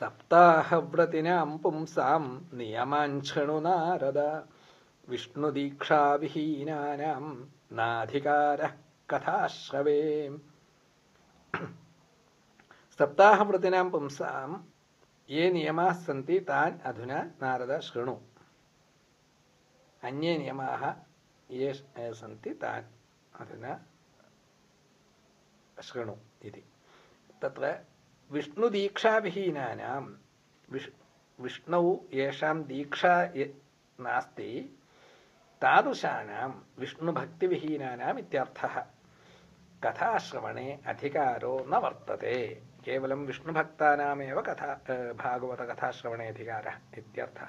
സപ്താഹവ്രതിനാം പുംസാം നിയമാൻ ശൃണു നാരദ വിഷ്ണുദീക്ഷാവിഹീനാനാം നാധികാര കഥാശ്രവേ सप्ताहव्रतीनां पुंसां ये नियमाः सन्ति तान् अधुना नारद शृणु अन्ये नियमाः ये सन्ति तान् अधुना शृणु इति तत्र विष्णुदीक्षाविहीनानां विष् विष्णौ येषां दीक्षा नास्ति। तादृशानां विष्णुभक्तिविहीनानाम् इत्यर्थः। कथाश्रवणे अधिकारो न वर्तते। केवलं विष्णुभक्तानामेव कथा भागवतकथाश्रवणे अधिकारः इत्यर्थः